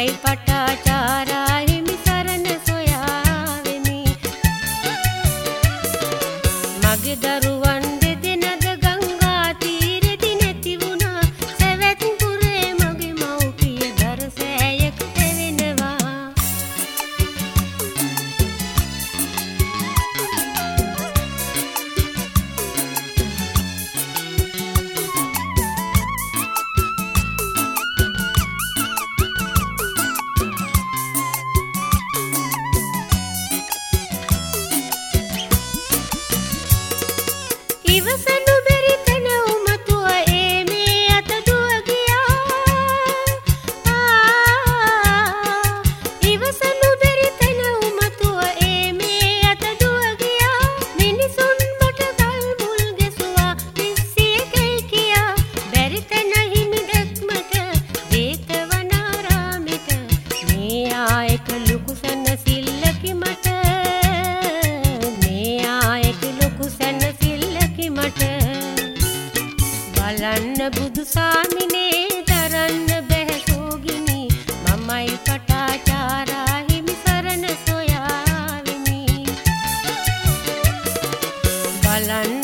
මයි පටාචාරා හිමි සරණ සොයාවෙමි. මගේ දරු සැනසිල්ලකි මට. මේ ආයෙත් ලොකු සැනසිල්ලකි මට. බලන්න බුදු සාමිනේ දරන්න බැහැ සෝගිනි. මමයි පටාචාරා හිමි සරණ සොයාවිමි බලන්න